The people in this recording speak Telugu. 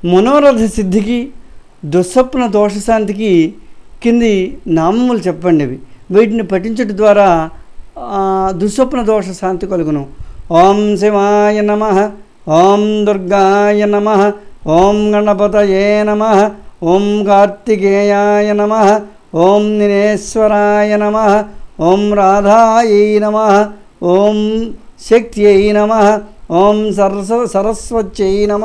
మనోరథ సిద్ధికి దుస్వప్న దోషశాంతికి కింది నామములు చెప్పండి ఇవి వీటిని పఠించడం ద్వారా దుస్వప్న దోష శాంతి కలుగును. ఓం శివాయ నమ ఓం దుర్గాయ నమ ఓం గణపతయే నమ ఓం కార్తికేయాయ నమ ఓం నినేశ్వరాయ నమ ఓం రాధాయై నమ ఓం శక్త్యై నమ ఓం సరస్వ సరస్వత్యై నమ.